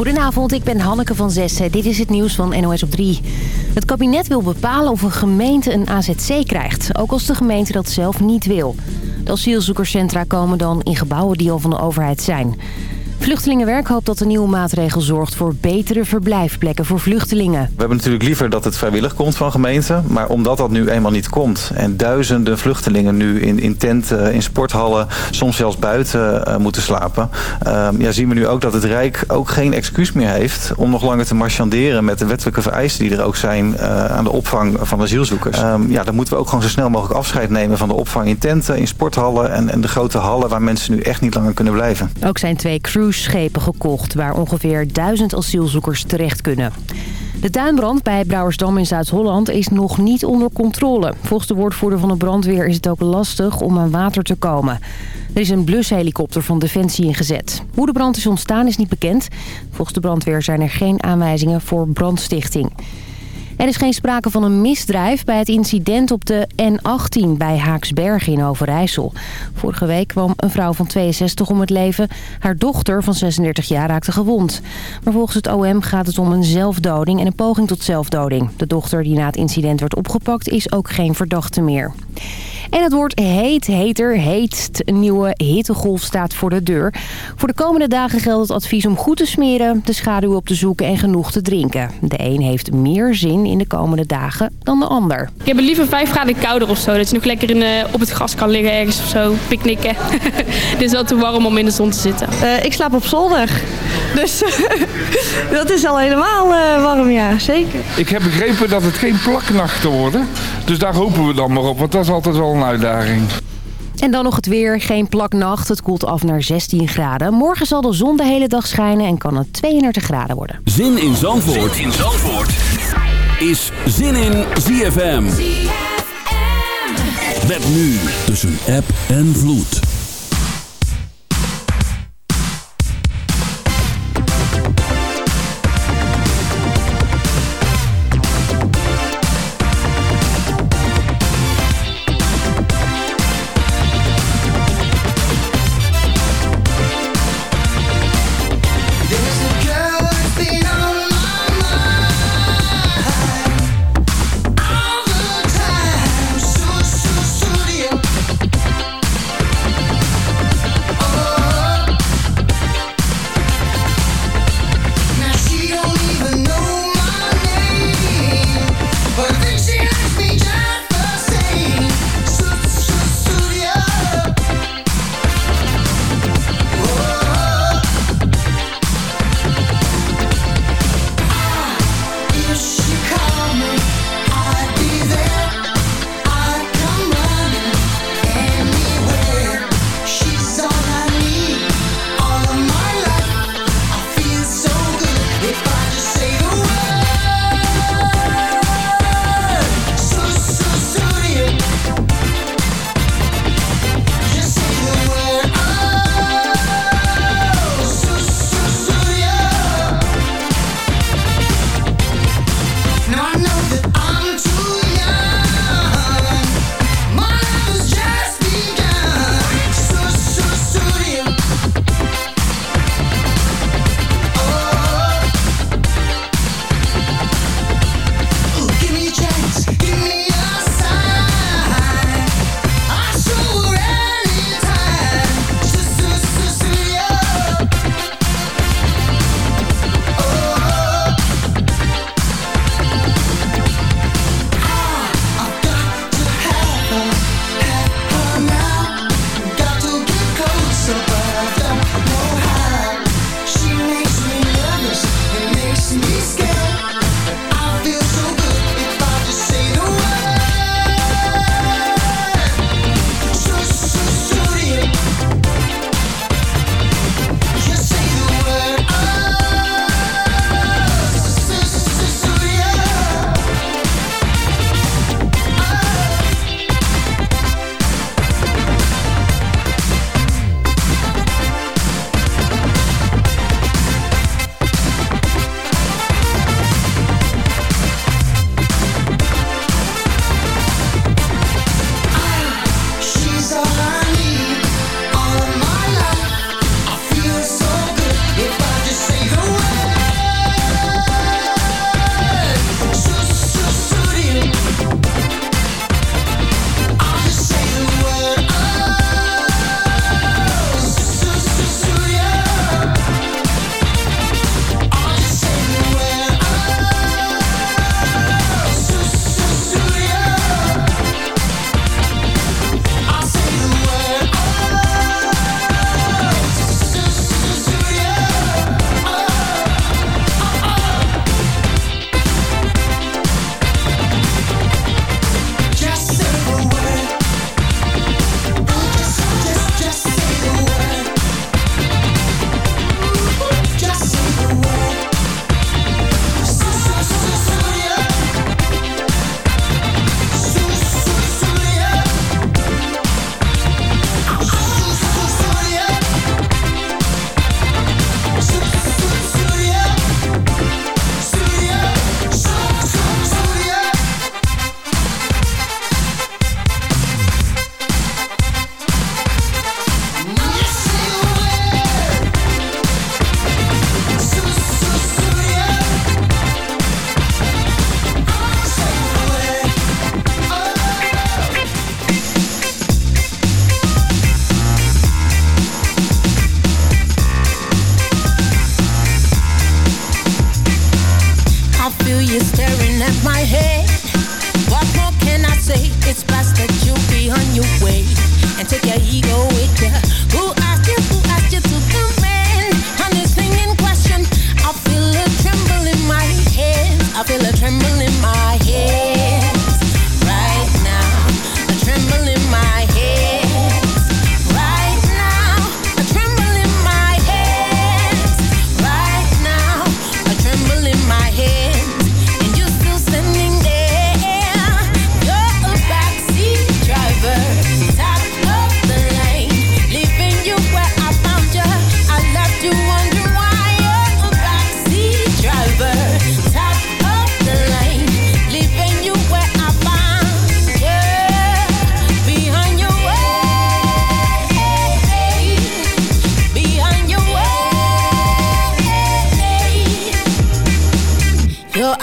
Goedenavond, ik ben Hanneke van Zessen. Dit is het nieuws van NOS op 3. Het kabinet wil bepalen of een gemeente een AZC krijgt. Ook als de gemeente dat zelf niet wil. De asielzoekerscentra komen dan in gebouwen die al van de overheid zijn. Vluchtelingenwerk hoopt dat de nieuwe maatregel zorgt voor betere verblijfplekken voor vluchtelingen. We hebben natuurlijk liever dat het vrijwillig komt van gemeenten. Maar omdat dat nu eenmaal niet komt en duizenden vluchtelingen nu in, in tenten, in sporthallen, soms zelfs buiten uh, moeten slapen. Uh, ja, zien we nu ook dat het Rijk ook geen excuus meer heeft om nog langer te marchanderen met de wettelijke vereisten die er ook zijn uh, aan de opvang van asielzoekers. ja, dan moeten we ook gewoon zo snel mogelijk afscheid nemen van de opvang in tenten, in sporthallen en, en de grote hallen waar mensen nu echt niet langer kunnen blijven. Ook zijn twee cruise schepen gekocht... waar ongeveer duizend asielzoekers terecht kunnen. De tuinbrand bij Brouwersdam in Zuid-Holland is nog niet onder controle. Volgens de woordvoerder van de brandweer is het ook lastig om aan water te komen. Er is een blushelikopter van Defensie ingezet. Hoe de brand is ontstaan is niet bekend. Volgens de brandweer zijn er geen aanwijzingen voor brandstichting. Er is geen sprake van een misdrijf bij het incident op de N18 bij Haaksbergen in Overijssel. Vorige week kwam een vrouw van 62 om het leven. Haar dochter van 36 jaar raakte gewond. Maar volgens het OM gaat het om een zelfdoding en een poging tot zelfdoding. De dochter die na het incident werd opgepakt is ook geen verdachte meer. En het wordt heet, heter, heetst. Een nieuwe hittegolf staat voor de deur. Voor de komende dagen geldt het advies om goed te smeren, de schaduw op te zoeken en genoeg te drinken. De een heeft meer zin in de komende dagen dan de ander. Ik heb het liever 5 graden kouder of zo. Dat je nog lekker in, uh, op het gras kan liggen ergens of zo, picknicken. het is wel te warm om in de zon te zitten. Uh, ik slaap op zolder. Dus dat is al helemaal uh, warm, ja, zeker. Ik heb begrepen dat het geen plaknachten worden. Dus daar hopen we dan maar op, want dat is altijd wel een uitdaging. En dan nog het weer. Geen plaknacht. Het koelt af naar 16 graden. Morgen zal de zon de hele dag schijnen en kan het 32 graden worden. Zin in Zandvoort, zin in Zandvoort. is Zin in ZFM. ZFM. Met nu tussen app en vloed.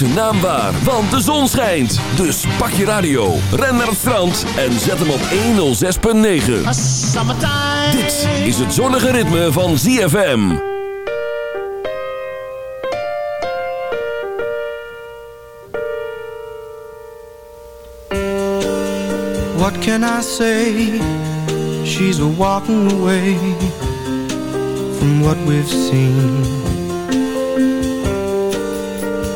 maakt zijn naam waar, want de zon schijnt. Dus pak je radio, ren naar het strand en zet hem op 106.9. Dit is het zonnige ritme van ZFM. What can I say? She's walking away from what we've seen.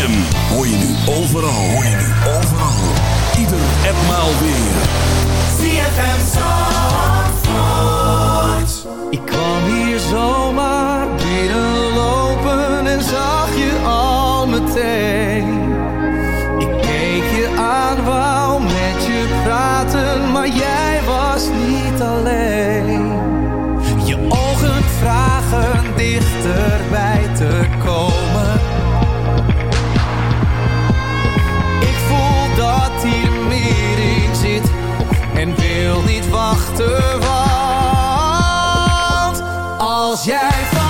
Hoor je nu overal. Hoor je nu overal. Ieder en maal weer. ZFM Zandvoort. Ik kwam hier zomaar binnenlopen en zag je al meteen. Ik keek je aan, wou met je praten, maar jij was niet alleen. Je ogen vragen dichterbij te Als jij valt.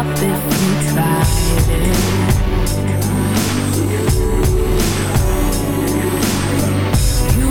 stop if you it. You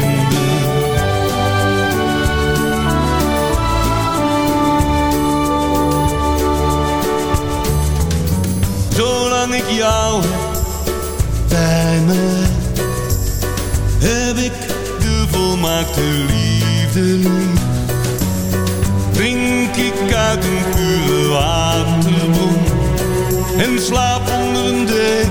ik de volmaakte liefde. Drink ik uit een pure waterbron en slaap onder een dek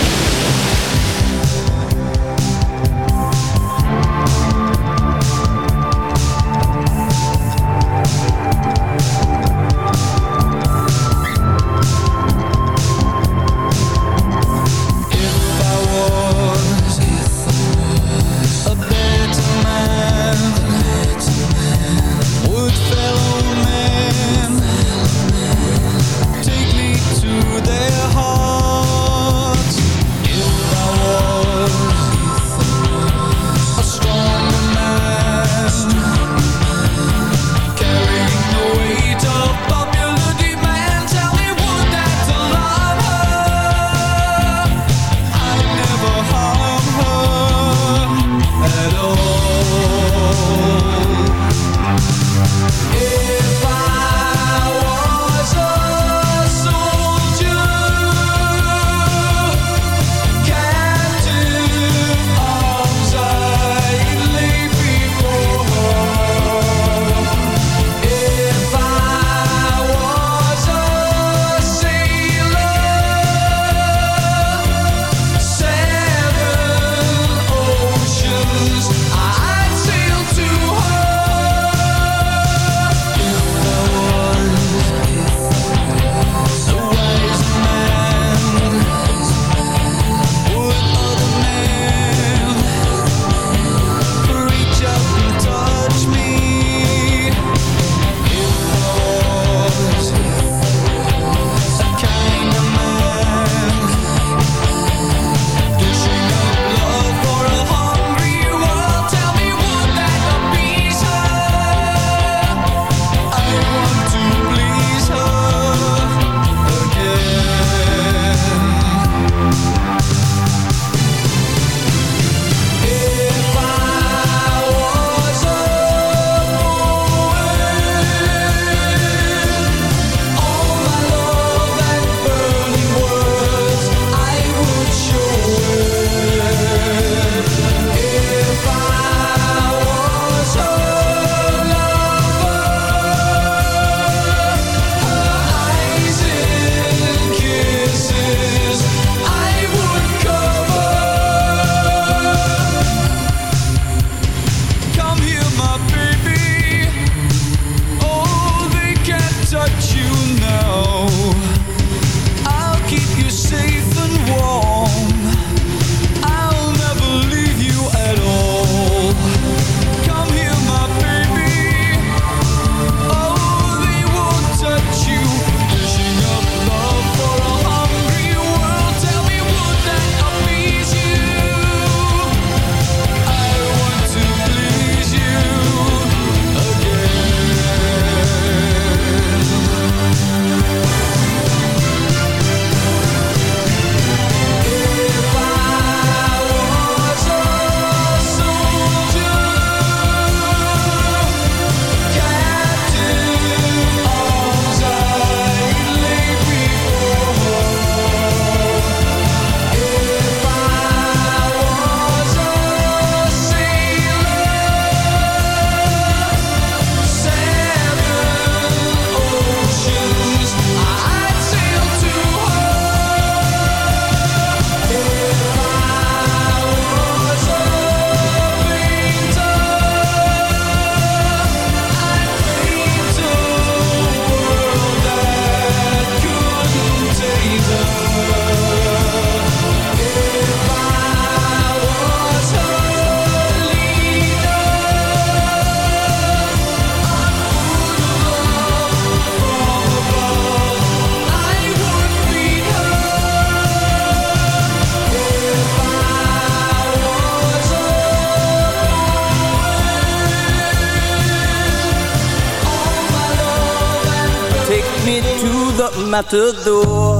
Matador.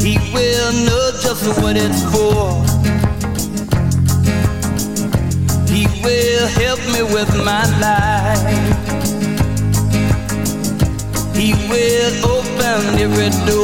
He will know just what it's for. He will help me with my life. He will open every door.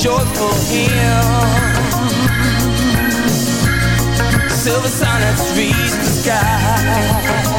joyful hymns. Silver sonnets reach the sky.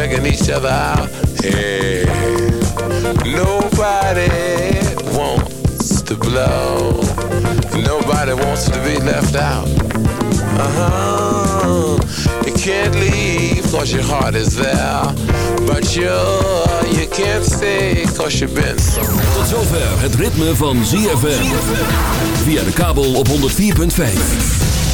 checking each other out. Hey, nobody wants to blow. Nobody wants to be left out. Uh huh. You can't leave cause your heart is there. But you, you can't stay cause you've been so. Tot zover het ritme van ZFM. Via de kabel op 104.5.